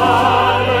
alle